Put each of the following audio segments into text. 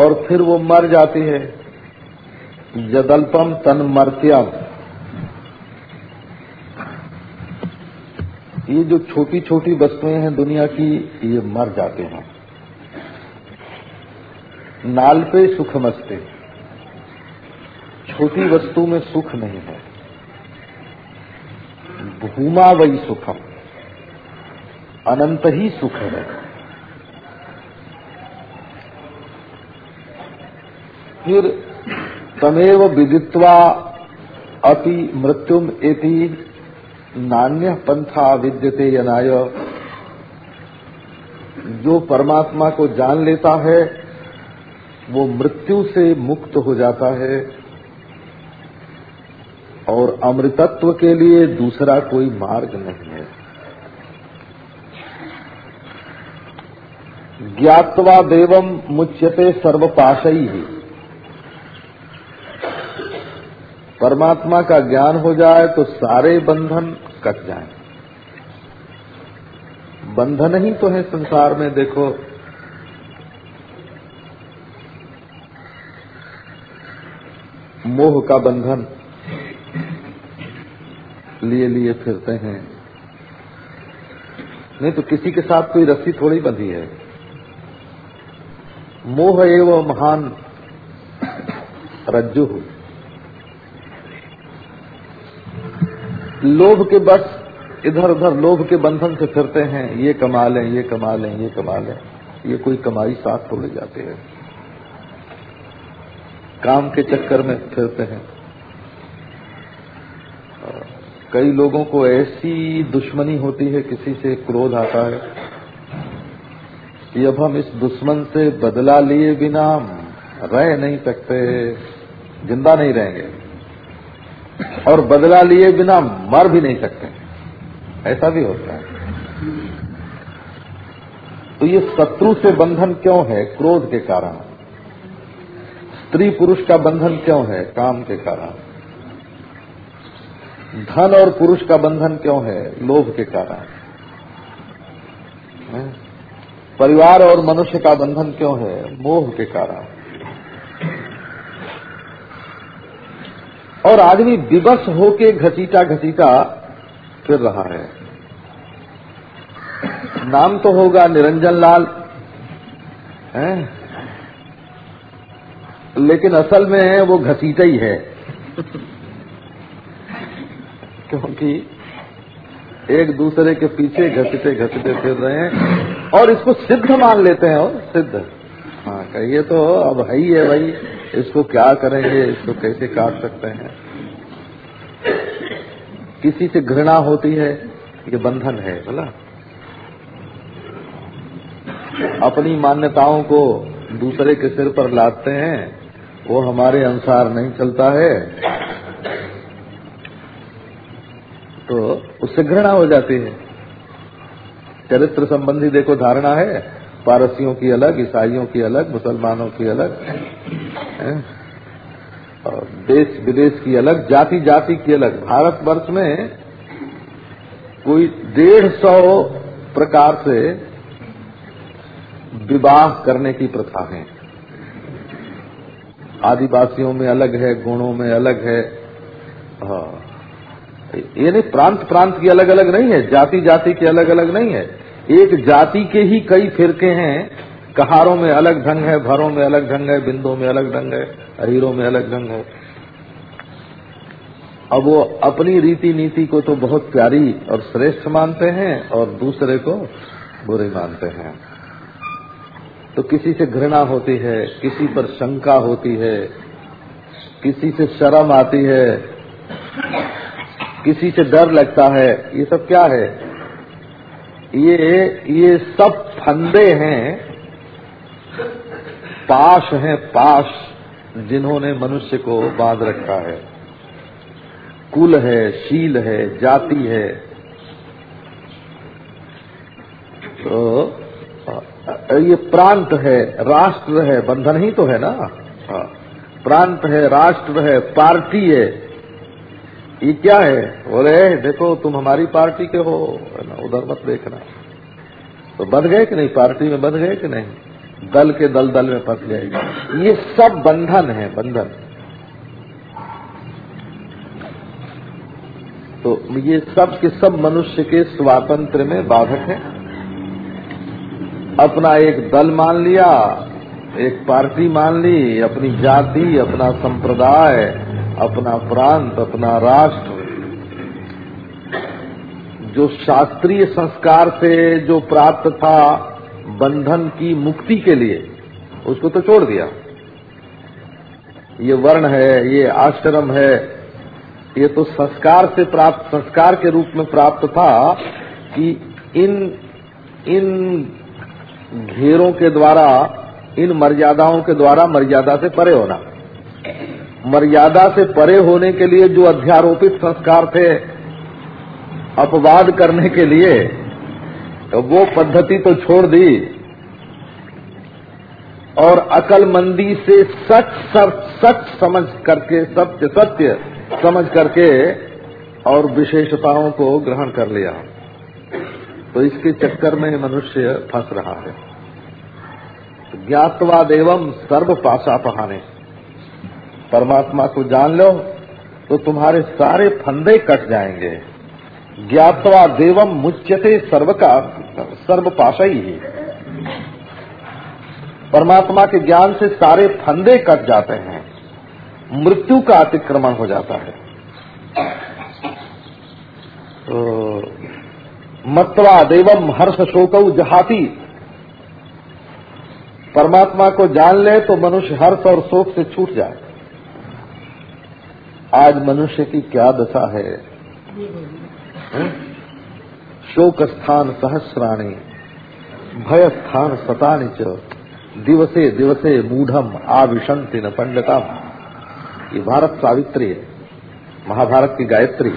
और फिर वो मर जाती है। जदल्पम तन मर्त्यम। ये जो छोटी छोटी वस्तुएँ हैं दुनिया की, ये मर जाते हैं। नाल पे सुख मचते। छोटी वस्तु में सुख नहीं है। भूमा वही सुखम। अनंत ही सुख है। फिर तमेव विदित्वा अति मृत्युम एति नान्य पंथा विद्यते यनाय। जो परमात्मा को जान लेता है, वो मृत्यु से मुक्त हो जाता है। और अमृतत्व के लिए दूसरा कोई मार्ग नहीं है। ज्ञातवा देवम मुच्यते सर्वपाशई ही परमात्मा का ज्ञान हो जाए तो सारे बंधन कट जाए। बंधन ही तो है संसार में, देखो। मोह का बंधन। लिए लिए फिरते हैं। नहीं तो किसी के साथ कोई रस्सी थोड़ी बंधी है। मोह एवं महान रज्जु। लोभ के बस इधर उधर लोभ के बंधन से फिरते हैं, ये कमा लें ये कमा लें ये कमा लें ये कोई कमाई साथ थोड़े जाते हैं। काम के चक्कर में फिरते हैं। कई लोगों को ऐसी दुश्मनी होती है, किसी से क्रोध आता है कि अब हम इस दुश्मन से बदला लिए बिना रह नहीं सकते, ज़िंदा नहीं रहेंगे। और बदला लिए बिना मर भी नहीं सकते। ऐसा भी होता है। तो ये शत्रु से बंधन क्यों है? क्रोध के कारण। स्त्री पुरुष का बंधन क्यों है? काम के कारण। धन और पुरुष का बंधन क्यों है? लोभ के कारण। परिवार और मनुष्य का बंधन क्यों है? मोह के कारण। और आदमी विवश होके घसीटा घसीटा फिर रहा है। नाम तो होगा निरंजन लाल, है? लेकिन असल में वो घसीटा ही है। क्योंकि एक दूसरे के पीछे घसीटे घसीटे फिर रहे हैं और इसको सिद्ध मान लेते हैं और सिद्ध। हाँ कहिए तो अब है ही है भाई। इसको क्या करेंगे, इसको कैसे काट सकते हैं? किसी से घृणा होती है, ये बंधन है, बोला। अपनी मान्यताओं को दूसरे के सिर पर लादते हैं, वो हमारे अनुसार नहीं चलता है। तो उससे घृणा हो जाती है। चरित्र संबंधी देखो, धारणा है। पारसियों की अलग, ईसाइयों की अलग, मुसलमानों की अलग और देश विदेश की अलग, जाति जाति की अलग। भारत वर्ष में कोई डेढ़ सौ प्रकार से विवाह करने की प्रथा है। आदिवासियों में अलग है, गुणों में अलग है। हाँ। ये नहीं प्रांत प्रांत की अलग अलग नहीं है जाति जाति की अलग अलग नहीं है। एक जाति के ही कई फिरके हैं। कहारों में अलग ढंग है भरों में अलग ढंग है, बिंदों में अलग ढंग है अहीरों में अलग ढंग है। अब वो अपनी रीति नीति को तो बहुत प्यारी और श्रेष्ठ मानते हैं और दूसरे को बुरे मानते हैं। तो किसी से घृणा होती है, किसी पर शंका होती है, किसी से शर्म आती है, किसी से डर लगता है, ये सब क्या है? ये ये सब फंदे हैं, पाश हैं, पाश, जिन्होंने मनुष्य को बाँध रखा है। कुल है, शील है, जाति है। तो ये प्रांत है, राष्ट्र है, बंधन ही तो है ना? प्रांत है, राष्ट्र है, पार्टी है। ये क्या है? बोले, देखो, तुम हमारी पार्टी के हो। ना, उधर मत देखना। तो बध गए कि नहीं? पार्टी में बंध गए कि नहीं? दल के दल दल में फंस जाएगी ये सब बंधन है, बंधन। तो ये सब के सब मनुष्य के स्वातंत्र में बाधक है। अपना एक दल मान लिया, एक पार्टी मान ली, अपनी जाति, अपना संप्रदाय अपना प्रांत, अपना राष्ट्र, जो शास्त्रीय संस्कार से जो प्राप्त था बंधन की मुक्ति के लिए, उसको तो छोड़ दिया। ये वर्ण है, ये आश्रम है, ये तो संस्कार से प्राप्त, संस्कार के रूप में प्राप्त था कि इन इन घेरों के द्वारा, इन मर्यादाओं के द्वारा मर्यादा से परे होना। मर्यादा से परे होने के लिए जो अध्यारोपित संस्कार थे, अपवाद करने के लिए तो वो पद्धति तो छोड़ दी। और अकलमंदी से सच सच सच समझ करके, सत्य सत्य समझ करके और विशेषताओं को ग्रहण कर लिया। तो इसके चक्कर में मनुष्य फंस रहा है। ज्ञातवाद एवं सर्व पाशा पहाने परमात्मा को जान लो तो तुम्हारे सारे फंदे कट जाएँगे। ज्ञातवा देवम मुच्यते सर्व का सर्व पाशा ही परमात्मा के ज्ञान से सारे फंदे कट जाते हैं। मृत्यु का अतिक्रमण हो जाता है। तो मत्वा देवम हर्ष शोक जहाती। परमात्मा को जान ले तो मनुष्य हर्ष और शोक से छूट जाए। आज मनुष्य की क्या दशा है? शोक स्थान सहस्राणी भय स्थान सतानी च, दिवसे दिवसे मूढ़म आविशंति न पंडितम ये भारत सावित्री है, महाभारत की गायत्री।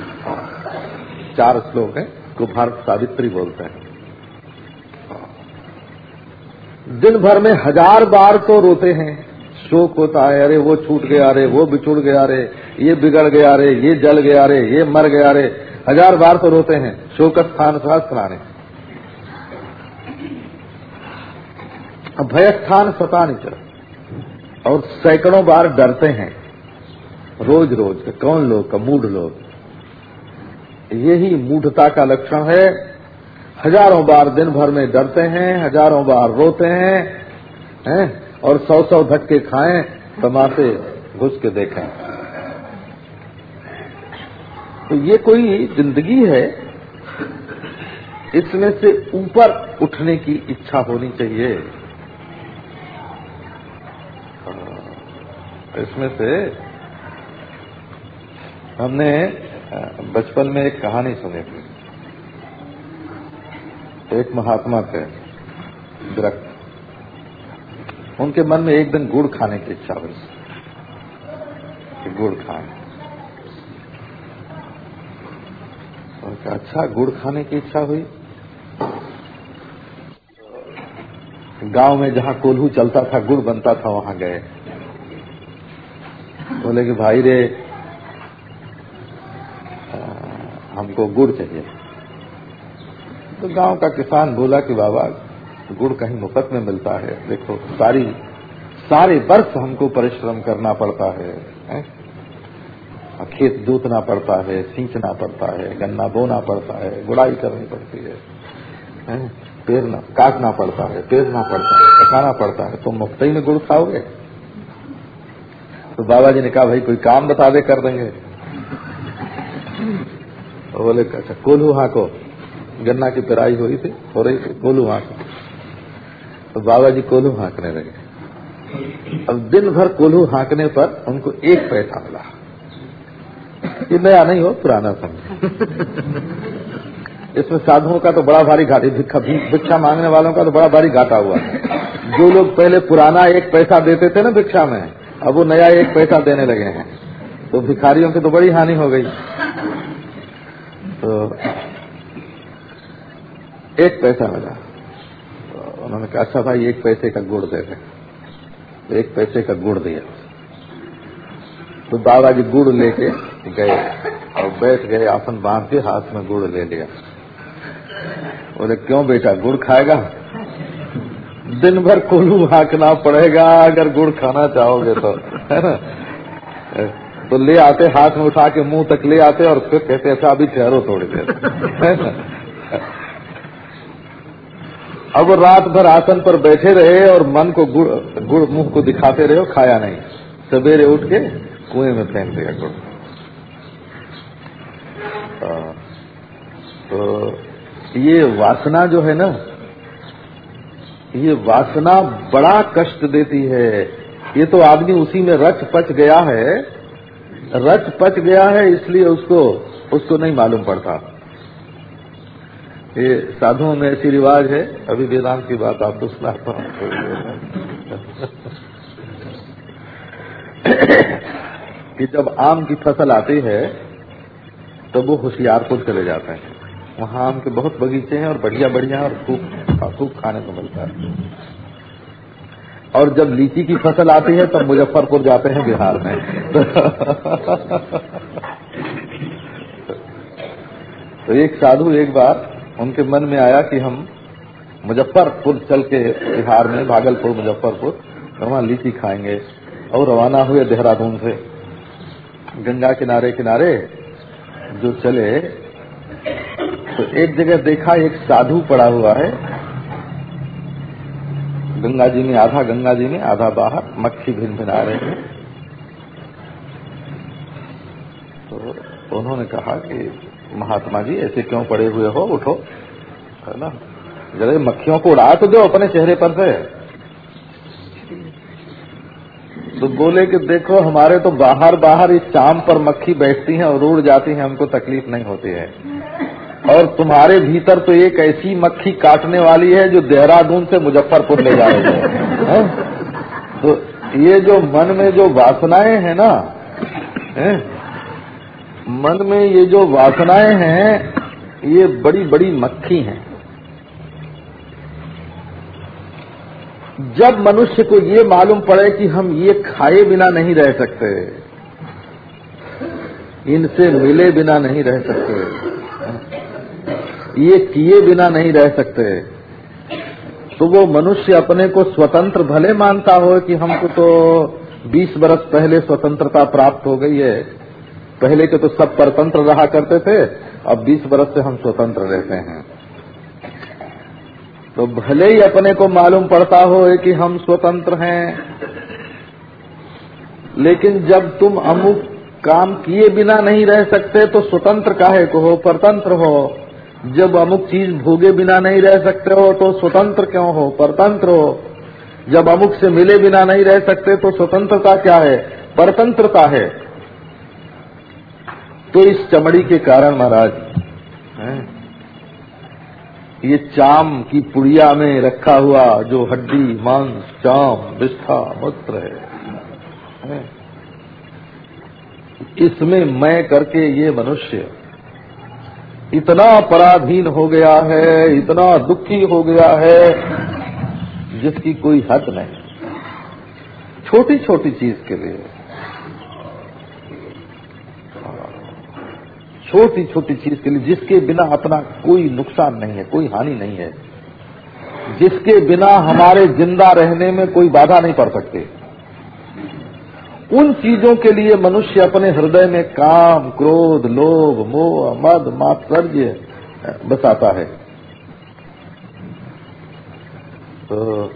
चार श्लोक है, को भारत सावित्री बोलते हैं। दिन भर में हज़ार बार तो रोते हैं। शोक होता है, अरे वो छूट गया रे, वो बिछुड़ गया रे, ये बिगड़ गया रे, ये जल गया रे, ये मर गया रे। हज़ार बार तो रोते हैं शोक स्थान सहस्त्राने भय स्थान सतानी चल और सैकड़ों बार डरते हैं। रोज रोज कौन लोग का मूढ़ लोग। यही मूढ़ता का लक्षण है। हज़ारों बार दिन भर में डरते हैं, हज़ारों बार रोते हैं हैं? और सौ सौ धक्के खाएँ, तमाशे घुस के देखें। तो ये कोई ज़िंदगी है? इसमें से ऊपर उठने की इच्छा होनी चाहिए। इसमें से हमने बचपन में एक कहानी सुनी थी। एक महात्मा थे, विरक्त। उनके मन में एक दिन गुड़ खाने की इच्छा हुई। गुड़ खाएँ। उनका अच्छा गुड़ खाने की इच्छा हुई? गाँव में जहाँ कोल्हू चलता था, गुड़ बनता था, वहाँ गए। बोले कि भाई रे हमको गुड़ चाहिए। तो गाँव का किसान बोला कि बाबा गुड़ कहीं मुफ़्त में मिलता है। देखो सारी सारे वर्ष हमको परिश्रम करना पड़ता है, है? खेत जोतना पड़ता है सींचना पड़ता है गन्ना बोना पड़ता है गुड़ाई करनी पड़ती है, है? पेरना काटना पड़ता है पेरना पड़ता है पकाना पड़ता है। तुम मुफ़्त ही में गुड़ खाओगे? तो बाबा जी ने कहा भाई कोई काम बता दे कर देंगे। तो बोले अच्छा कोल्हू हाँको गन्ना की पिराई हो रही थी हो रही थी कोल्हू हाँको तो बाबा जी कोल्हू हाँकने लगे। अब दिन भर कोल्हू हाँकने पर उनको एक पैसा मिला। ये नया नहीं हो, पुराना समझ इसमें साधुओं का तो बड़ा भारी घाटी भिक्षा मांगने वालों का तो बड़ा भारी घाटा हुआ। जो लोग पहले पुराना एक पैसा देते थे ना भिक्षा में, अब वो नया एक पैसा देने लगे हैं। तो भिखारियों की तो बड़ी हानि हो गई। तो एक पैसा मिला। उन्होंने कहा अच्छा भाई एक पैसे का गुड़ दे तो एक पैसे का गुड़ दिया। तो बाबा जी गुड़ लेके गए और बैठ गए आसन बाँध के हाथ में गुड़ ले लिया। बोले, क्यों बेटा, गुड़ खाएगा? दिन भर कोलू हाँकना पड़ेगा, अगर गुड़ खाना चाहोगे तो है ना? तो ले आते, हाथ में उठा के मुँह तक ले आते और फिर कहते अच्छा अभी ठहरो थोड़ी देर। है ना? अब रात भर आसन पर बैठे रहे और मन को गुड़ गुड़ मुँह को दिखाते रहे खाया नहीं। सवेरे उठ के कुएँ में फेंक दिया गुड़। तो ये वासना जो है ना, ये वासना बड़ा कष्ट देती है। ये तो आदमी उसी में रच पच गया है। रच पच गया है, इसलिए उसको उसको नहीं मालूम पड़ता। ये साधुओं में ऐसी रिवाज है, अभी वेदांत की बात आपको सुनाता हूँ। कि जब आम की फ़सल आती है तो वो होशियारपुर चले जाते हैं। वहाँ आम के बहुत बगीचे हैं और बढ़िया बढ़िया और खूब खूब खाने को मिलता है। और जब लीची की फ़सल आती है तब मुजफ्फरपुर जाते हैं बिहार में। तो एक साधु एक बार उनके मन में आया कि हम मुजफ्फरपुर चल के बिहार में, भागलपुर, मुजफ्फरपुर वहाँ लीची खाएँगे। और रवाना हुए देहरादून से। गंगा किनारे किनारे जो चले तो एक जगह देखा, एक साधु पड़ा हुआ है। गंगा जी में आधा, गंगा जी में आधा बाहर, मक्खी भिन भिन रहे हैं। तो उन्होंने कहा कि महात्मा जी ऐसे क्यों पड़े हुए हो? उठो। है ना? जरा मक्खियों को उड़ा तो दो अपने चेहरे पर से। तो बोले कि देखो हमारे तो बाहर बाहर इस चाम पर मक्खी बैठती हैं और उड़ जाती हैं हमको तकलीफ़ नहीं होती है। और तुम्हारे भीतर तो एक ऐसी मक्खी काटने वाली है जो देहरादून से मुजफ्फरपुर ले है, तो ये जो मन में जो वासनाएँ हैं ना है? मन में ये जो वासनाएँ हैं, ये बड़ी बड़ी मक्खी हैं। जब मनुष्य को ये मालूम पड़े कि हम ये खाए बिना नहीं रह सकते, इनसे मिले बिना नहीं रह सकते, ये किए बिना नहीं रह सकते तो वो मनुष्य अपने को स्वतंत्र भले मानता हो कि हमको तो 20 बरस पहले स्वतंत्रता प्राप्त हो गई है। पहले के तो सब परतंत्र रहा करते थे, अब 20 बरस से हम स्वतंत्र रहते हैं। तो भले ही अपने को मालूम पड़ता हो कि हम स्वतंत्र हैं, लेकिन जब तुम अमुक काम किए बिना नहीं रह सकते तो स्वतंत्र काहे को हो? परतंत्र हो। जब अमुक चीज़ भोगे बिना नहीं रह सकते हो तो स्वतंत्र क्यों हो? परतंत्र हो। जब अमुक से मिले बिना नहीं रह सकते तो स्वतंत्रता क्या है? परतंत्रता है। तो इस चमड़ी के कारण महाराज ये चाम की पुड़िया में रखा हुआ जो हड्डी, मांस, चाम विष्ठा मूत्र है इसमें मैं करके ये मनुष्य इतना पराधीन हो गया है, इतना दुखी हो गया है, जिसकी कोई हद नहीं। छोटी छोटी चीज़ के लिए। छोटी छोटी चीज़ के लिए, जिसके बिना अपना कोई नुकसान नहीं है, कोई हानि नहीं है। जिसके बिना हमारे ज़िंदा रहने में कोई बाधा नहीं पड़ सकते। उन चीज़ों के लिए मनुष्य अपने हृदय में काम, क्रोध, लोभ, मोह, मद, मात्सर्य बसाता है। तो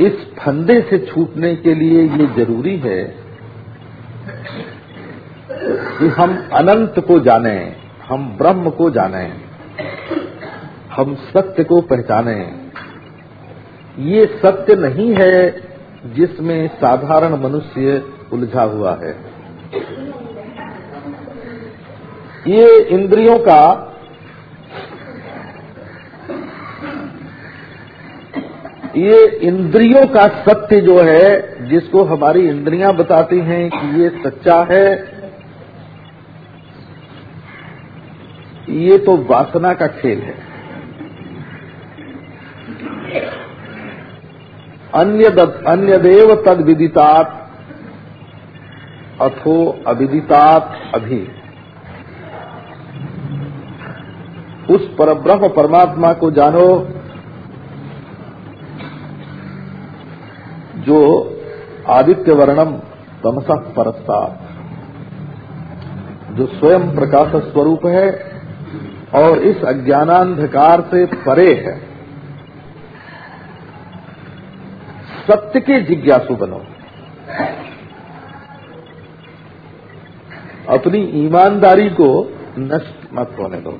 इस फंदे से छूटने के लिए ये ज़रूरी है कि हम अनंत को जाने, हम ब्रह्म को जाने, हम सत्य को पहचाने। ये सत्य नहीं है जिसमें साधारण मनुष्य उलझा हुआ है। ये इंद्रियों का ये इंद्रियों का सत्य जो है, जिसको हमारी इंद्रियाँ बताती हैं कि ये सच्चा है ये तो वासना का खेल है। अन्य अन्य देव तद विदितात अथो अविदितात अभी। उस परब्रह्म परमात्मा को जानो जो आदित्य वर्णम तमसा परस्ता जो स्वयं प्रकाश स्वरूप है और इस अज्ञानांधकार से परे है। सत्य के जिज्ञासु बनो। अपनी ईमानदारी को नष्ट मत होने दो।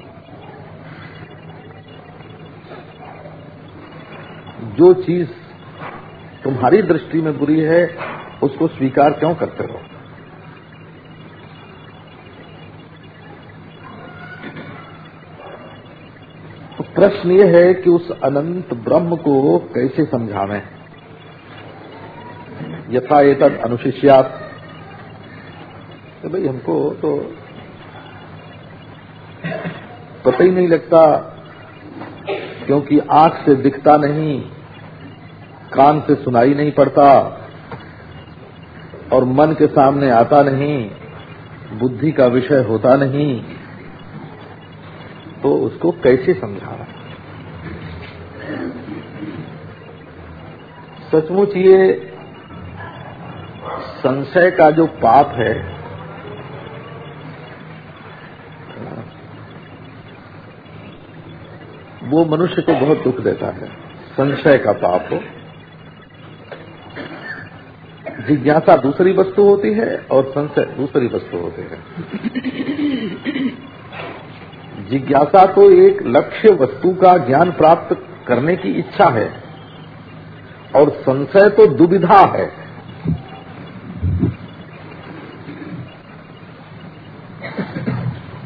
जो चीज़ तुम्हारी दृष्टि में बुरी है, उसको स्वीकार क्यों करते हो? प्रश्न ये है कि उस अनंत ब्रह्म को कैसे समझावें? यथा एतद अनुशिष्यात। तो भाई हमको तो पता ही नहीं लगता, क्योंकि आँख से दिखता नहीं, कान से सुनाई नहीं पड़ता, और मन के सामने आता नहीं, बुद्धि का विषय होता नहीं। तो उसको कैसे समझाना? सचमुच ये संशय का जो पाप है, वो मनुष्य को बहुत दुख देता है, संशय का पाप जिज्ञासा दूसरी वस्तु होती है और संशय दूसरी वस्तु होती है। जिज्ञासा तो एक लक्ष्य वस्तु का ज्ञान प्राप्त करने की इच्छा है, और संशय तो दुविधा है।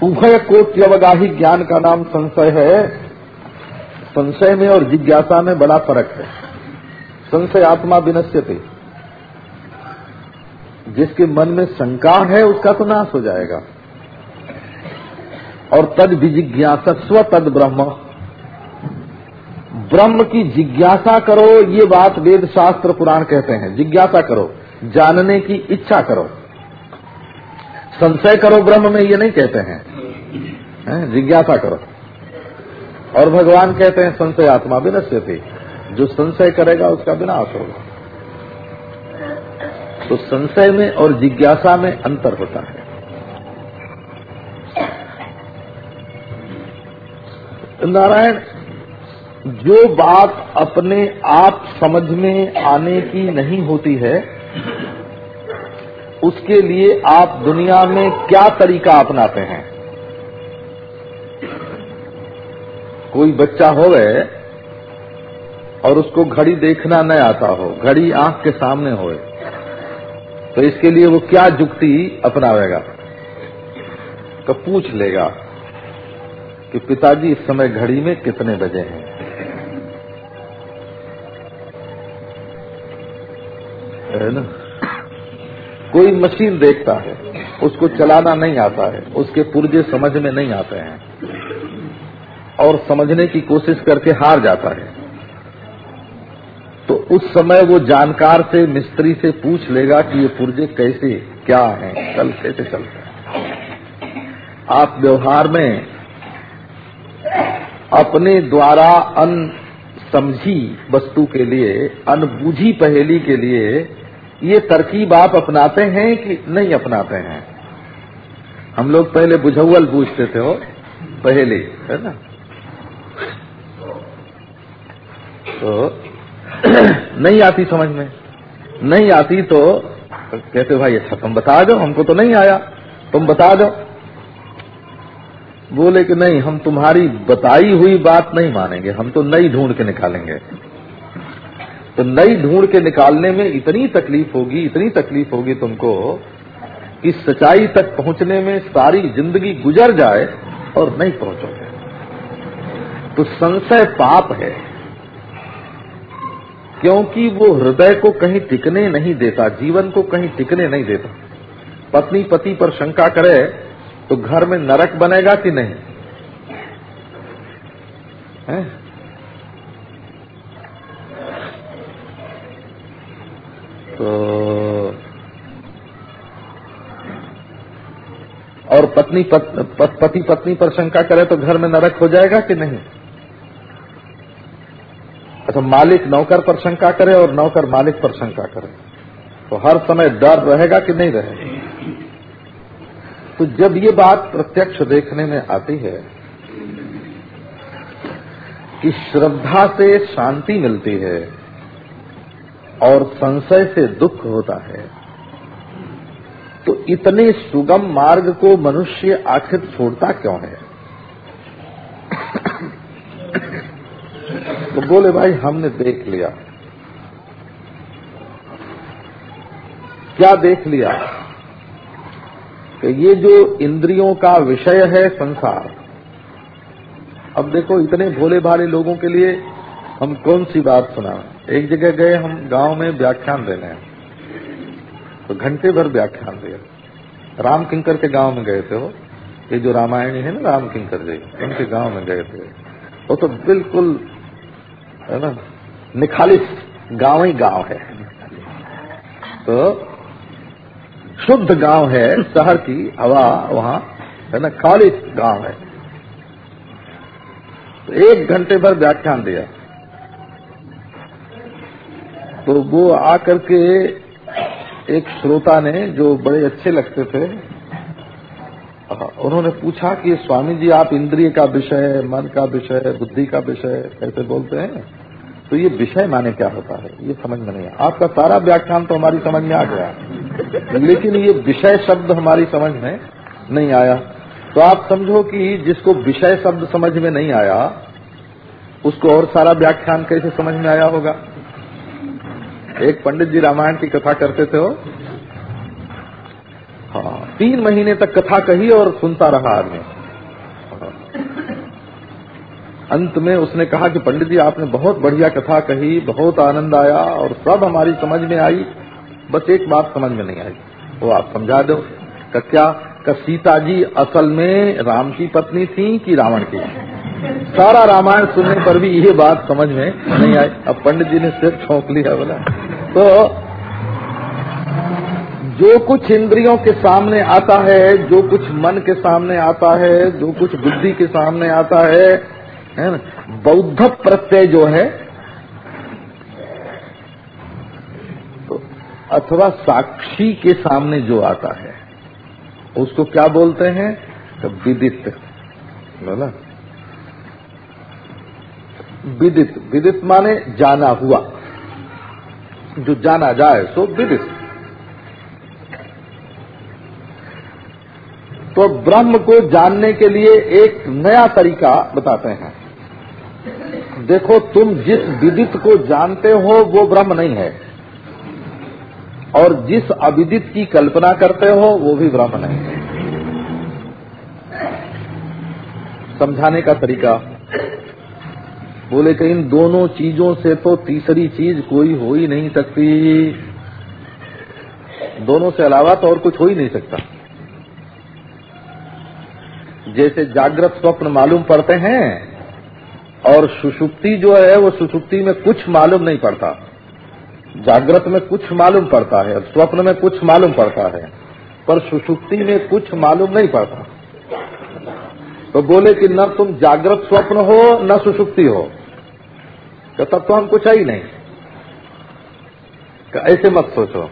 उभय कोट्यवगाही ज्ञान का नाम संशय है। संशय में और जिज्ञासा में बड़ा फ़र्क है। संशय आत्मा विनश्यते जिसके मन में शंका है, उसका तो नाश हो जाएगा। और तद विजिज्ञासस्व तद ब्रह्म। ब्रह्म की जिज्ञासा करो, ये बात वेद शास्त्र पुराण कहते हैं। जिज्ञासा करो, जानने की इच्छा करो। संशय करो ब्रह्म में, ये नहीं कहते हैं। है? जिज्ञासा करो। और भगवान कहते हैं, संशय आत्मा विनश्य थे जो संशय करेगा, उसका विनाश होगा। तो संशय में और जिज्ञासा में अंतर होता है। नारायण, जो बात अपने आप समझ में आने की नहीं होती है, उसके लिए आप दुनिया में क्या तरीका अपनाते हैं? कोई बच्चा हो गए और उसको घड़ी देखना न आता हो, घड़ी आँख के सामने होए तो इसके लिए वो क्या जुक्ति अपनावेगा? तो पूछ लेगा। कि पिताजी, इस समय घड़ी में कितने बजे हैं? है ना? कोई मशीन देखता है, उसको चलाना नहीं आता है, उसके पुर्जे समझ में नहीं आते हैं और समझने की कोशिश करके हार जाता है। तो उस समय वो जानकार से, मिस्त्री से पूछ लेगा कि ये पुर्जे कैसे, क्या हैं कल कैसे चलते हैं। आप व्यवहार में अपने द्वारा अन समझी वस्तु के लिए अनबूझी पहेली के लिए, ये तरकीब आप अपनाते हैं कि नहीं अपनाते हैं? हम लोग पहले बुझौल बूझते थे हो पहले, है ना? तो नहीं आती समझ में। नहीं आती तो कहते भाई अच्छा तुम बता दो, हमको तो नहीं आया। तुम बता दो। बोले कि नहीं, हम तुम्हारी बताई हुई बात नहीं मानेंगे, हम तो नई ढूंढ के निकालेंगे। तो नई ढूंढ के निकालने में इतनी तकलीफ़ होगी, इतनी तकलीफ़ होगी तुमको कि सच्चाई तक पहुँचने में सारी ज़िंदगी गुजर जाए और नहीं पहुंचोगे। तो संशय पाप है, क्योंकि वो हृदय को कहीं टिकने नहीं देता, जीवन को कहीं टिकने नहीं देता। पत्नी पति पर शंका करे तो घर में नरक बनेगा कि नहीं? है? तो और पत्नी पत, पति पत्नी पर शंका करे तो घर में नरक हो जाएगा कि नहीं? अच्छा मालिक नौकर पर शंका करे और नौकर मालिक पर शंका करे। तो हर समय डर रहेगा कि नहीं रहेगा? तो जब ये बात प्रत्यक्ष देखने में आती है कि श्रद्धा से शांति मिलती है और संशय से दुख होता है तो इतने सुगम मार्ग को मनुष्य आखिर छोड़ता क्यों है? तो बोले, भाई, हमने देख लिया। क्या देख लिया? कि ये जो इंद्रियों का विषय है संसार, अब देखो इतने भोले भाले लोगों के लिए हम कौन सी बात सुना? एक जगह गए हम, गाँव में व्याख्यान देने तो घंटे भर व्याख्यान दिया राम किंकर के गाँव में गए थे वो। ये जो रामायणी है ना राम किंकर जी, उनके गाँव में गए थे। वो तो बिल्कुल, है ना, निखालिस, गाँव ही गाँव है। तो शुद्ध गाँव है, शहर की हवा वहाँ, है ना खालिस गाँव है। तो एक घंटे भर व्याख्यान दिया। तो वो आकर के एक श्रोता ने, जो बड़े अच्छे लगते थे उन्होंने पूछा कि, स्वामी जी, आप इंद्रिय का विषय, मन का विषय, बुद्धि का विषय कैसे बोलते हैं? तो ये विषय माने क्या होता है? ये समझ में नहीं आपका सारा व्याख्यान तो हमारी समझ में आ गया। लेकिन ये विषय शब्द हमारी समझ में नहीं आया। तो आप समझो कि जिसको विषय शब्द समझ में नहीं आया, उसको और सारा व्याख्यान कैसे समझ में आया होगा? एक पंडित जी रामायण की कथा करते थे हाँ तीन महीने तक कथा कही और सुनता रहा आदमी। अंत में उसने कहा कि पंडित जी, आपने बहुत बढ़िया कथा कही, बहुत आनंद आया और सब हमारी समझ में आई। बस एक बात समझ में नहीं आई। वो आप समझा दो। क्या? सीता जी असल में राम की पत्नी थी कि रावण की? सारा रामायण सुनने पर भी ये बात समझ में नहीं आई। अब पंडित जी ने सिर छोंक लिया, बोला। तो जो कुछ इंद्रियों के सामने आता है, जो कुछ मन के सामने आता है, जो कुछ बुद्धि के सामने आता है है ना? बौद्ध प्रत्यय जो है तो अथवा साक्षी के सामने जो आता है, उसको क्या बोलते हैं? तो विदित। बोला विदित। विदित माने जाना हुआ। जो जाना जाए, सो विदित। तो ब्रह्म को जानने के लिए एक नया तरीका बताते हैं। देखो, तुम जिस विदित को जानते हो, वो ब्रह्म नहीं है। और जिस अविदित की कल्पना करते हो, वो भी ब्रह्म नहीं है। समझाने का तरीका। बोले कि इन दोनों चीज़ों से तो तीसरी चीज़ कोई हो ही नहीं सकती। दोनों से अलावा तो और कुछ हो ही नहीं सकता। जैसे जागृत स्वप्न मालूम पड़ते हैं और सुषुप्ति जो है, वो सुषुप्ति में कुछ मालूम नहीं पड़ता। जागृत में कुछ मालूम पड़ता है, स्वप्न में कुछ मालूम पड़ता है, पर सुषुप्ति में कुछ मालूम नहीं पड़ता। तो बोले कि न तुम जागृत स्वप्न हो, न सुषुप्ति हो। तो तब तो हम कुछ है ही नहीं। ऐसे मत सोचो।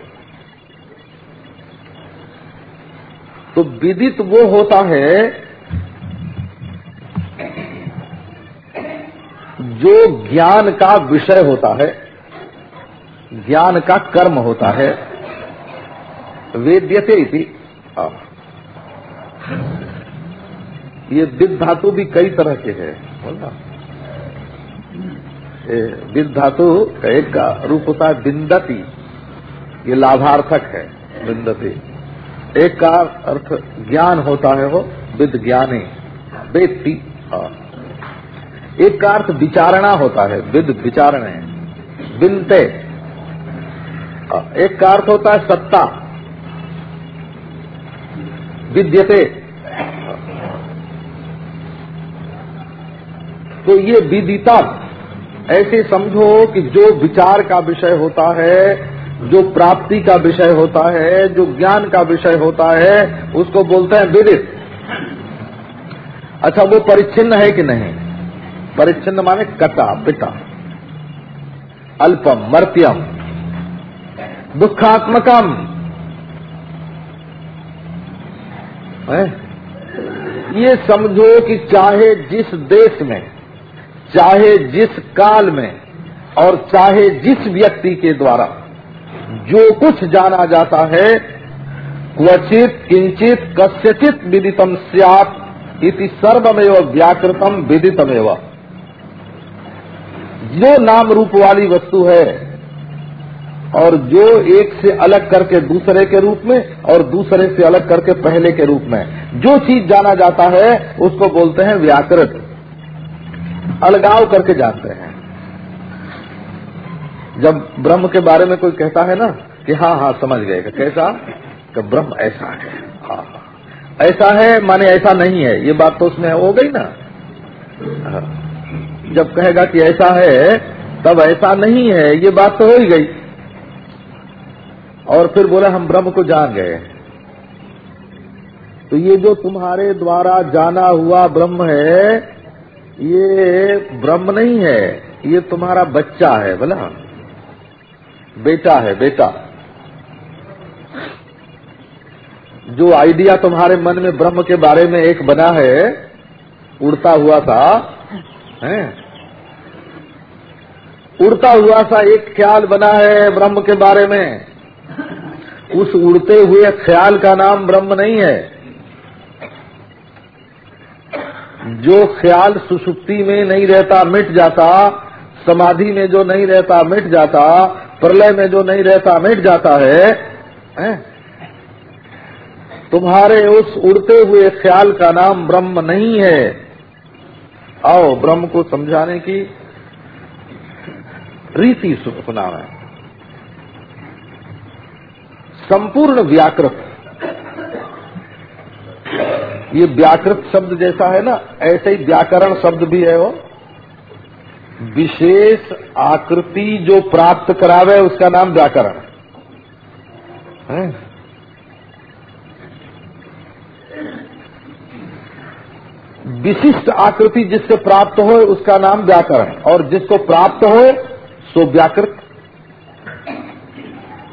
तो विदित वो होता है जो ज्ञान का विषय होता है, ज्ञान का कर्म होता है, वेद्यते इति। ये विद धातु भी कई तरह के हैं विद धातु एक का रूप होता है बिंदती। ये लाभार्थक है, बिंदती। एक का अर्थ ज्ञान होता है वो, विद ज्ञानी। वेत्ती। एक का अर्थ विचारणा होता है, विद विचारणे बिनते एक का अर्थ होता है सत्ता। विद्यते। तो ये विदिता। ऐसे समझो कि जो विचार का विषय होता है, जो प्राप्ति का विषय होता है, जो ज्ञान का विषय होता है, उसको बोलते हैं विदित। अच्छा वो परिच्छिन्न है कि नहीं? परिच्छिन्न माने कटा पिटा अल्पम मर्त्यम दुखात्मकम ये समझो कि चाहे जिस देश में, चाहे जिस काल में, और चाहे जिस व्यक्ति के द्वारा जो कुछ जाना जाता है, क्वचित, किंचित, कस्यचित विदितम सर्वमेव व्याकृतम विदितमेव। जो नाम रूप वाली वस्तु है और जो एक से अलग करके दूसरे के रूप में और दूसरे से अलग करके पहले के रूप में। जो चीज़ जाना जाता है उसको बोलते हैं व्याकृत अलगाव करके जानते हैं। जब ब्रह्म के बारे में कोई कहता है ना कि हाँ हाँ समझ गए कैसा? कि ब्रह्म ऐसा है। हाँ, हाँ। ऐसा है माने ऐसा नहीं है। ये बात तो उसमें हो गई ना। हाँ। जब कहेगा कि ऐसा है, तब ऐसा नहीं है, ये बात तो हो ही गई। और फिर बोला, हम ब्रह्म को जान गए तो ये जो तुम्हारे द्वारा जाना हुआ ब्रह्म है, ये ब्रह्म नहीं है, ये तुम्हारा बच्चा है, बोला। बेटा है, बेटा। जो आइडिया तुम्हारे मन में ब्रह्म के बारे में एक बना है, उड़ता हुआ था, है? उड़ता हुआ सा एक ख्याल बना है ब्रह्म के बारे में। उस उड़ते हुए ख्याल का नाम ब्रह्म नहीं है। जो ख्याल सुसुप्ति में नहीं रहता मिट जाता समाधि में जो नहीं रहता मिट जाता प्रलय में जो नहीं रहता मिट जाता है, है? तुम्हारे उस उड़ते हुए ख्याल का नाम ब्रह्म नहीं है। आओ ब्रह्म को समझाने की रीति सुना है। संपूर्ण व्याकृत। ये व्याकृत शब्द जैसा है ना, ऐसे ही व्याकरण शब्द भी है वो। विशेष आकृति जो प्राप्त करावे, उसका नाम व्याकरण। है? विशिष्ट आकृति जिससे प्राप्त हो, उसका नाम व्याकरण। और जिसको प्राप्त हो सो व्याकृत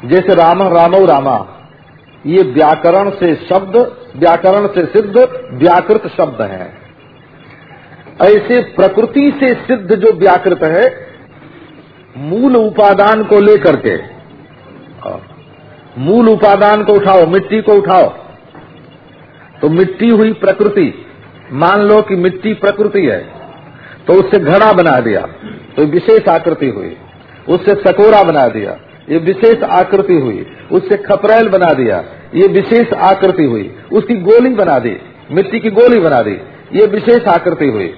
जैसे राम, रामो रामा। ये व्याकरण से शब्द, व्याकरण से सिद्ध, व्याकृत शब्द हैं। ऐसे प्रकृति से सिद्ध जो व्याकृत है, मूल उपादान को लेकर के, मूल उपादान को उठाओ, मिट्टी को उठाओ। तो मिट्टी हुई प्रकृति। मान लो कि मिट्टी प्रकृति है तो उससे घड़ा बना दिया तो विशेष आकृति हुई। उससे सकोरा बना दिया। ये विशेष आकृति हुई। उससे खपरेल बना दिया। ये विशेष आकृति हुई। उसकी गोली बना दी। मिट्टी की गोली बना दी। ये विशेष आकृति हुई।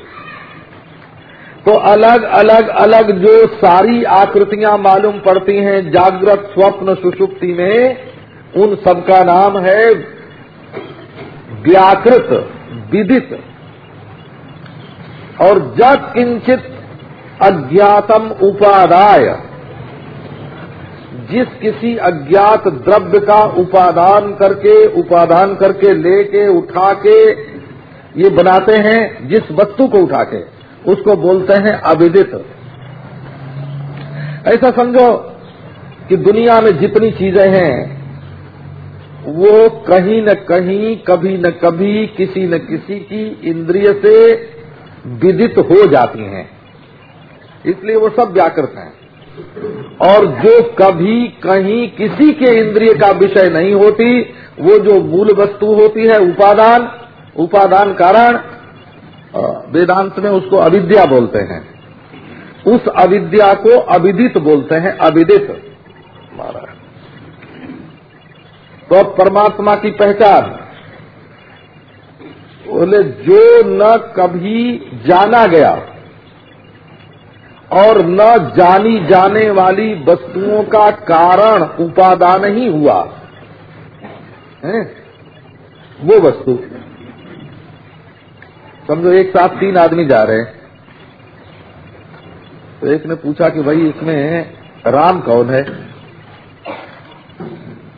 तो अलग अलग अलग जो सारी आकृतियाँ मालूम पड़ती हैं, जागृत स्वप्न सुषुप्ति में, उन सबका नाम है व्याकृत, विदित। और जब किंचित अज्ञातम उपादाय। जिस किसी अज्ञात द्रव्य का उपादान करके उपादान करके लेके उठा के ये बनाते हैं, जिस वस्तु को उठा के उसको बोलते हैं अविदित। ऐसा समझो कि दुनिया में जितनी चीज़ें हैं, वो कहीं न कहीं, कभी न कभी, किसी न किसी की इंद्रिय से विदित हो जाती हैं। इसलिए वो सब व्याकृत हैं। और जो कभी कहीं किसी के इंद्रिय का विषय नहीं होती, वो जो मूल वस्तु होती है, उपादान उपादान कारण वेदांत में उसको अविद्या बोलते हैं। उस अविद्या को अविदित बोलते हैं, अविदित। तो परमात्मा की पहचान। बोले, जो न कभी जाना गया और न जानी जाने वाली वस्तुओं का कारण उपादान ही हुआ। है? वो वस्तु। समझो, एक साथ तीन आदमी जा रहे हैं। तो एक ने पूछा कि भाई, इसमें राम कौन है?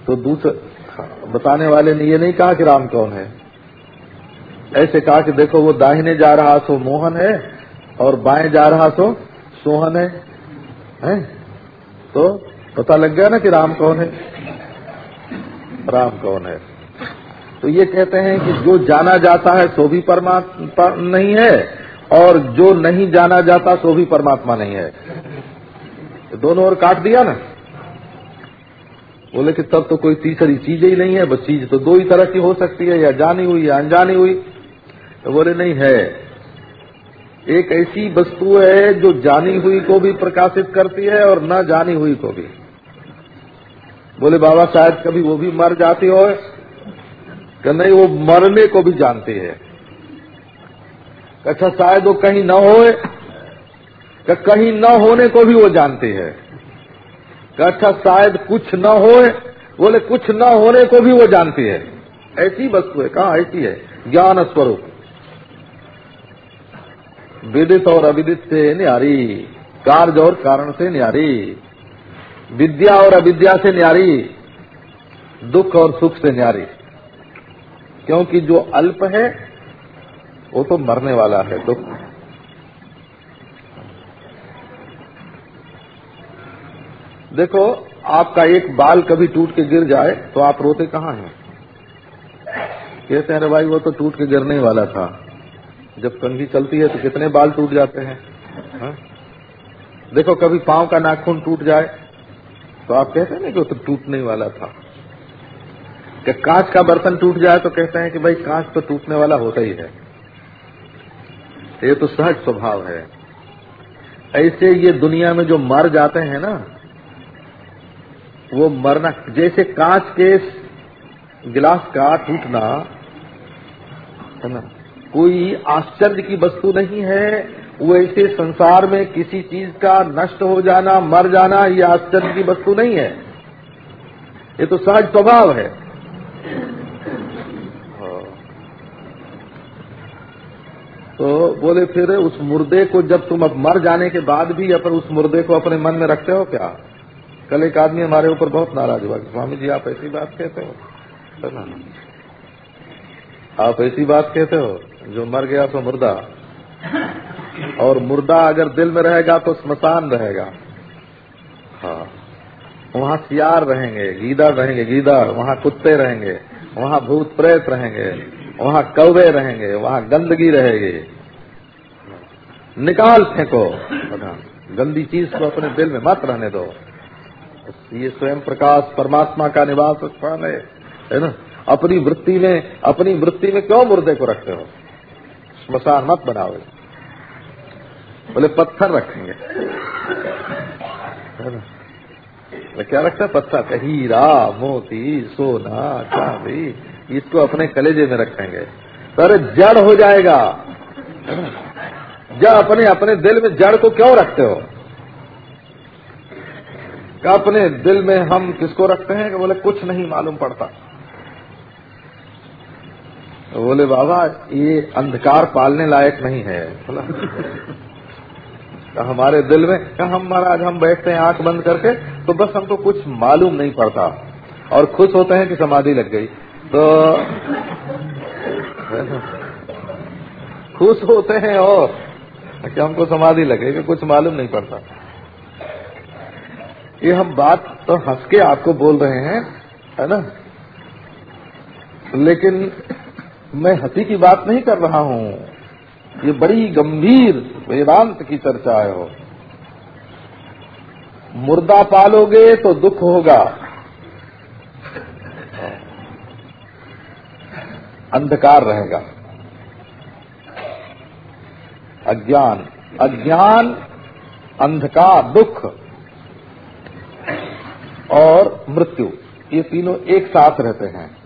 तो दूसरे, बताने वाले ने ये नहीं कहा कि राम कौन है। ऐसे कहा कि देखो, वो दाहिने जा रहा सो मोहन है, और बाएँ जा रहा सो सोहन है, है? तो पता लग गया ना कि राम कौन है? राम कौन है? तो ये कहते हैं कि जो जाना जाता है सो भी परमात्मा नहीं है और जो नहीं जाना जाता सो भी परमात्मा नहीं है। दोनों ओर काट दिया ना? बोले कि तब तो कोई तीसरी चीज़ ही नहीं है बस चीज़ तो दो ही तरह की हो सकती है या जानी हुई या अनजानी हुई। तो बोले नहीं है। एक ऐसी वस्तु है जो जानी हुई को भी प्रकाशित करती है और न जानी हुई को भी। बोले, बाबा शायद कभी वो भी मर जाती हो, कि नहीं, वो मरने को भी जानती है। अच्छा शायद वो कहीं न होए कि कहीं न होने को भी वो जानती है। अच्छा शायद कुछ न होए बोले, कुछ न होने को भी वो जानती है। ऐसी वस्तु है, कहा ऐसी है? ज्ञान स्वरूप। विदित और अविदित से न्यारी कार्य और कारण से न्यारी, विद्या और अविद्या से न्यारी, दुख और सुख से न्यारी। क्योंकि जो अल्प है, वो तो मरने वाला है, दुख। देखो, आपका एक बाल कभी टूट के गिर जाए तो आप रोते कहाँ हैं? कहते हैं भाई, वो तो टूट के गिरने वाला था। जब कंघी चलती है तो कितने बाल टूट जाते हैं, हा? देखो, कभी पाँव का नाखून टूट जाए तो आप कहते हैं ना कि वो तो टूटने वाला था। कि कांच का बर्तन टूट जाए तो कहते हैं कि भाई, कांच तो टूटने वाला होता ही है। ये तो सहज स्वभाव है। ऐसे ये दुनिया में जो मर जाते हैं ना, वो मरना, जैसे कांच के गिलास का टूटना, है ना कोई आश्चर्य की वस्तु नहीं है। वैसे संसार में किसी चीज़ का नष्ट हो जाना, मर जाना, ये आश्चर्य की वस्तु नहीं है। ये तो सहज स्वभाव है। तो बोले, फिर उस मुर्दे को जब तुम अब मर जाने के बाद भी अपन उस मुर्दे को अपने मन में रखते हो क्या? कल एक आदमी हमारे ऊपर बहुत नाराज़ हुआ, स्वामी जी, आप ऐसी बात कहते हो? आप ऐसी बात कहते हो? जो मर गया तो मुर्दा। और मुर्दा अगर दिल में रहेगा तो स्मशान रहेगा। हाँ। वहाँ सियार रहेंगे, गीदड़ रहेंगे, गीदड़। वहाँ कुत्ते रहेंगे, वहाँ भूत प्रेत रहेंगे, वहाँ कौवे रहेंगे, वहाँ गंदगी रहेगी। निकाल फेंको गंदी चीज़ को अपने दिल में मत रहने दो। ये स्वयं प्रकाश परमात्मा का निवास स्थान है है ना? अपनी वृत्ति में, अपनी वृत्ति में क्यों मुर्दे को रखते हो? स्मशान मत बनाओ बोले, पत्थर रखेंगे। क्या रखता है? पत्थर। हीरा, मोती, सोना, चांदी, इसको अपने कलेजे में रखेंगे। अरे, जड़ हो जाएगा। जड़ अपने अपने दिल में जड़ को क्यों रखते हो? अपने दिल में हम किसको रखते हैं? बोले, कुछ नहीं मालूम पड़ता। बोले, बाबा, ये अंधकार पालने लायक नहीं है। हमारे दिल में क्या हम महाराज, हम बैठते हैं आँख बंद करके तो बस हमको कुछ मालूम नहीं पड़ता और खुश होते हैं कि समाधि लग गई। तो खुश होते हैं और कि हमको समाधि लगे कि कुछ मालूम नहीं पड़ता। ये हम बात तो हंस के आपको बोल रहे हैं, है ना? लेकिन मैं हँसी की बात नहीं कर रहा हूँ। ये बड़ी गंभीर वेदांत की चर्चा है हो मुर्दा पालोगे तो दुख होगा। अंधकार रहेगा। अज्ञान अज्ञान, अंधकार, दुख और मृत्यु, ये तीनों एक साथ रहते हैं।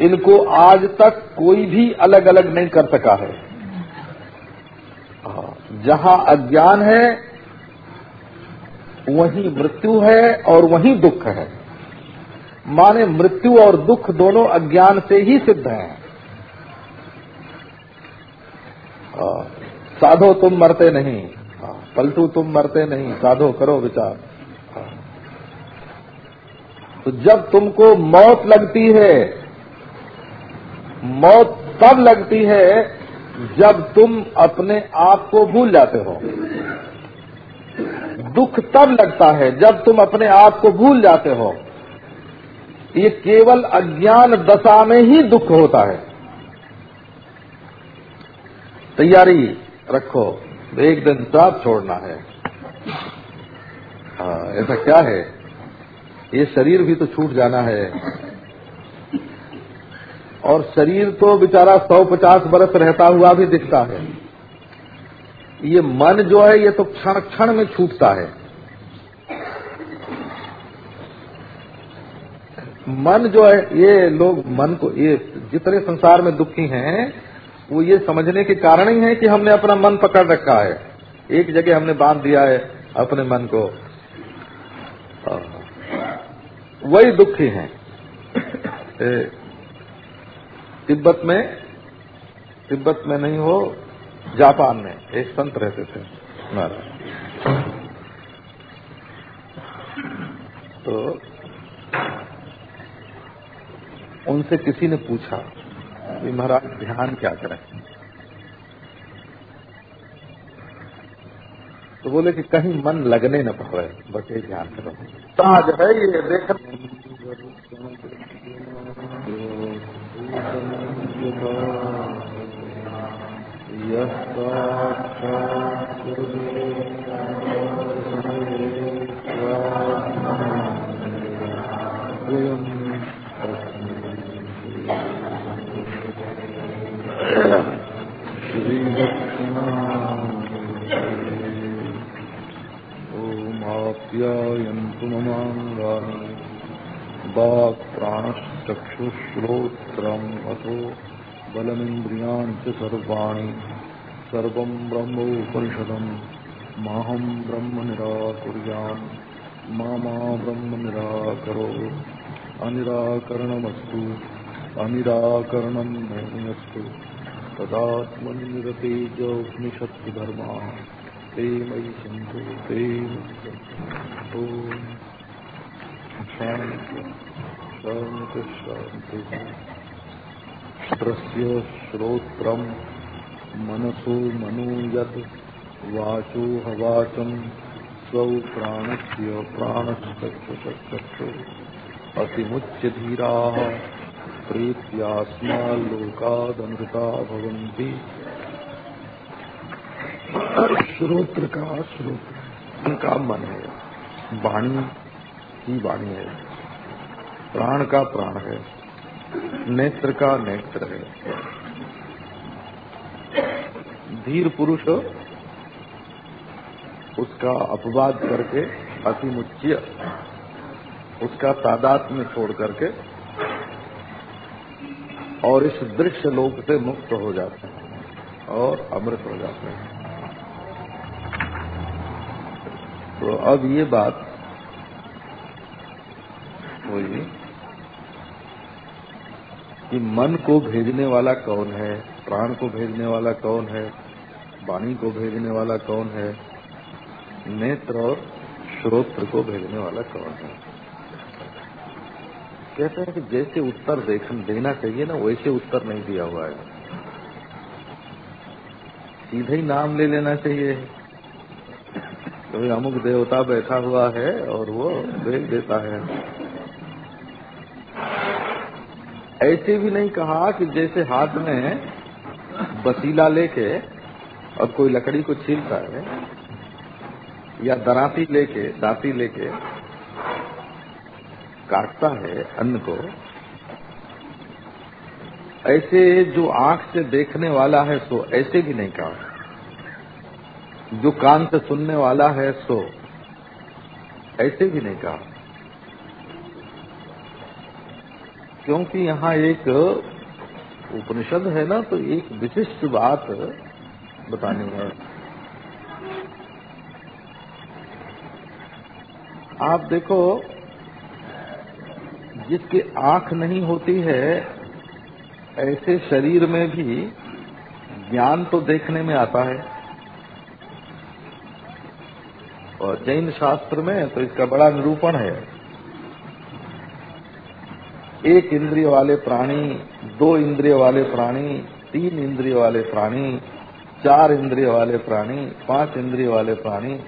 इनको आज तक कोई भी अलग अलग नहीं कर सका है। जहाँ अज्ञान है, वहीं मृत्यु है और वहीं दुख है। माने मृत्यु और दुख दोनों अज्ञान से ही सिद्ध हैं। साधो तुम मरते नहीं। पलटू तुम मरते नहीं। साधो करो विचार। तो जब तुमको मौत लगती है मौत तब लगती है जब तुम अपने आप को भूल जाते हो। दुख तब लगता है जब तुम अपने आप को भूल जाते हो। ये केवल अज्ञान दशा में ही दुख होता है। तैयारी रखो, एक दिन साथ छोड़ना है। हाँ ऐसा क्या है? ये शरीर भी तो छूट जाना है। और शरीर तो बेचारा सौ पचास बरस रहता हुआ भी दिखता है। ये मन जो है, ये तो क्षण क्षण में छूटता है। मन जो है, ये लोग मन को, ये जितने संसार में दुखी हैं, वो ये समझने के कारण ही है कि हमने अपना मन पकड़ रखा है। एक जगह हमने बाँध दिया है अपने मन को। वही दुखी हैं। तिब्बत में तिब्बत में नहीं हो, जापान में। एक संत रहते थे महाराज तो उनसे किसी ने पूछा कि महाराज, ध्यान क्या करें? तो बोले कि कहीं मन लगने न पाए बस ये ध्यान करो। ताज है ये देख बलमिन्द्रियाणि च सर्वाणि। सर्वं ब्रह्मोपनिषदम् माहं ब्रह्म निराकुर्याम् मा ब्रह्म निराकरो अनिराकरणमस्तु। अनिराकरणं नैनस्तु तदात्मनिरतेजोपनिषत्धर्माः ते मयि सन्तु ते ॐ शान्तिः। दृश्य श्रोत्रम मनसो मनो यद वाचो हवाचम स्वौ प्राणस्य प्राणश्चक्षुश्चक्षु अतिमुच्य धीरा प्रीत्यास्माल्लोकादमृता भवन्ति। श्रोत्र का श्रोत्र का मन है, वाणी की वाणी है, प्राण का प्राण है। नेत्र का नेत्र है। धीर पुरुष उसका अपवाद करके अतिमुच्य उसका तादात में छोड़ करके और इस दृश्य लोक से मुक्त हो जाते हैं और अमृत हो जाते हैं। तो अब ये बात हुई कि मन को भेजने वाला कौन है, प्राण को भेजने वाला कौन है, वाणी को भेजने वाला कौन है, नेत्र और श्रोत्र को भेजने वाला कौन है। कहते हैं कि जैसे उत्तर देखन देना चाहिए ना, वैसे उत्तर नहीं दिया हुआ है। सीधे ही नाम ले लेना चाहिए। कभी तो अमुक देवता बैठा हुआ है और वो भेज देता है। ऐसे भी नहीं कहा कि जैसे हाथ में बसीला लेके और कोई लकड़ी को छीलता है, या दराती लेके, दाती लेके काटता है अन्न को, ऐसे जो आँख से देखने वाला है सो, ऐसे भी नहीं कहा। जो कान से सुनने वाला है सो, ऐसे भी नहीं कहा। क्योंकि यहाँ एक उपनिषद है ना तो एक विशिष्ट बात बतानी है। आप देखो, जिसकी आँख नहीं होती है, ऐसे शरीर में भी ज्ञान तो देखने में आता है। और जैन शास्त्र में तो इसका बड़ा निरूपण है। एक इंद्रिय वाले प्राणी, दो इंद्रिय वाले प्राणी, तीन इंद्रिय वाले प्राणी, चार इंद्रिय वाले प्राणी, पाँच इंद्रिय वाले प्राणी।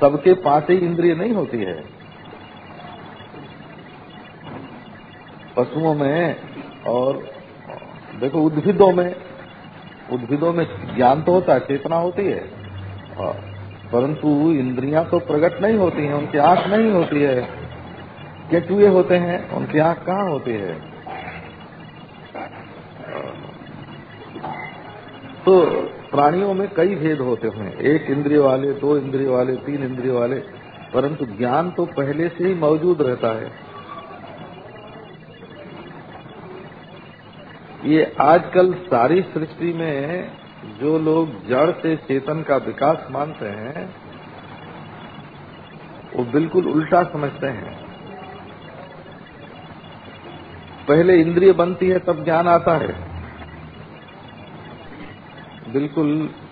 सबके पाँच ही इंद्रिय नहीं होती है। पशुओं में और देखो उद्भिदों में उद्भिदों में ज्ञान तो होता है, चेतना होती है। परंतु इंद्रियाँ तो प्रकट नहीं होती हैं, उनकी आँख नहीं होती है। केचुए होते हैं, उनकी आँख कहाँ होती है। तो प्राणियों में कई भेद होते हैं। एक इंद्रिय वाले, दो इंद्रिय वाले, तीन इंद्रिय वाले, परंतु ज्ञान तो पहले से ही मौजूद रहता है। ये आजकल सारी सृष्टि में जो लोग जड़ से चेतन का विकास मानते हैं, वो बिल्कुल उल्टा समझते हैं। पहले इंद्रिय बनती है, तब ज्ञान आता है। बिल्कुल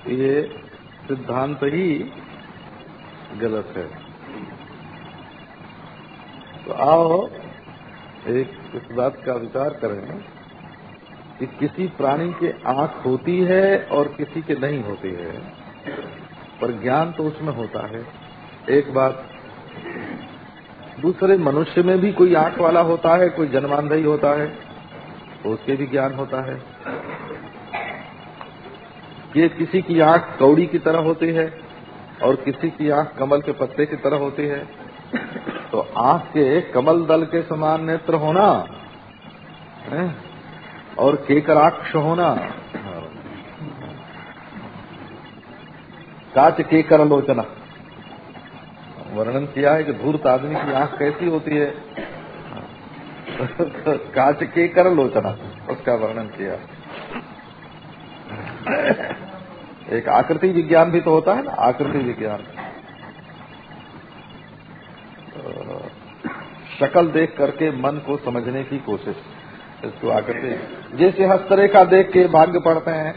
ये सिद्धांत ही गलत है। तो आओ एक इस बात का विचार करें कि किसी प्राणी के आँख होती है और किसी के नहीं होती है, पर ज्ञान तो उसमें होता है। एक बात दूसरे मनुष्य में भी कोई आँख वाला होता है, कोई जन्मांधई होता है तो उसके भी ज्ञान होता है। ये किसी की आँख कौड़ी की तरह होती है और किसी की आँख कमल के पत्ते की तरह होती है। तो आँख के कमल दल के समान नेत्र होना, है? और केकराक्ष होना। काच केकर लोचना वर्णन किया है कि धूर्त आदमी की आँख कैसी होती है? काच केकर लोचना, उसका वर्णन किया। एक आकृति विज्ञान भी तो होता है ना, आकृति विज्ञान। शकल देख करके मन को समझने की कोशिश, इसको आकृति। जैसे हस्तरेखा देख के भाग्य पढ़ते हैं,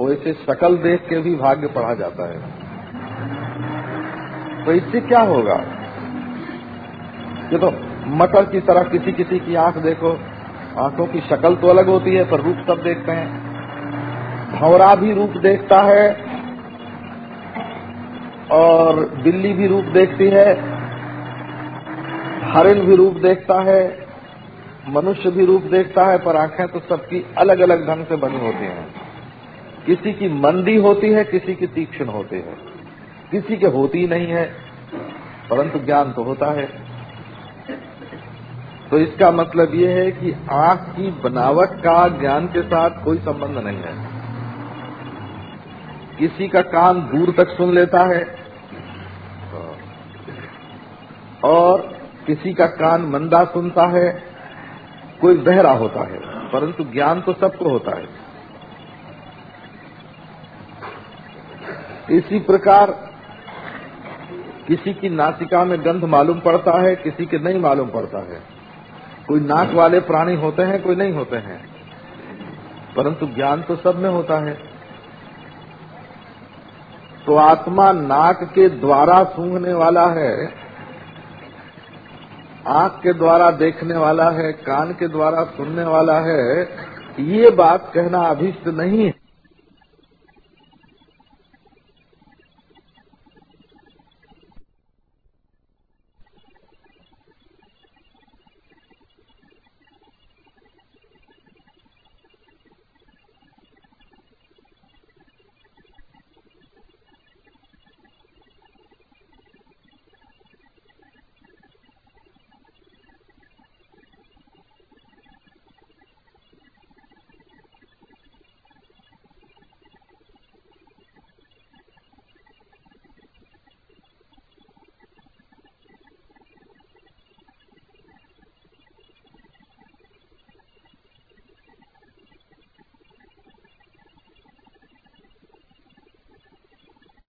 वैसे शकल देख के भी भाग्य पढ़ा जाता है। तो इससे क्या होगा? ये तो मटर की तरह किसी किसी की आँख देखो। आँखों की शक्ल तो अलग होती है, पर रूप सब देखते हैं। भौरा भी रूप देखता है और बिल्ली भी रूप देखती है। हरिण भी रूप देखता है। मनुष्य भी रूप देखता है, पर आँखें तो सबकी अलग अलग ढंग से बनी होती हैं। किसी की मंदी होती है, किसी की तीक्ष्ण होती है। किसी के होती नहीं है, परंतु ज्ञान तो होता है। तो इसका मतलब ये है कि आँख की बनावट का ज्ञान के साथ कोई संबंध नहीं है। किसी का कान दूर तक सुन लेता है, और किसी का कान मंदा सुनता है, कोई बहरा होता है, परंतु ज्ञान तो सबको होता है। इसी प्रकार किसी की नासिका में गंध मालूम पड़ता है, किसी के नहीं मालूम पड़ता है। कोई नाक वाले प्राणी होते हैं, कोई नहीं होते हैं। परंतु ज्ञान तो सब में होता है। तो आत्मा नाक के द्वारा सूंघने वाला है, आँख के द्वारा देखने वाला है, कान के द्वारा सुनने वाला है, ये बात कहना अभिष्ट नहीं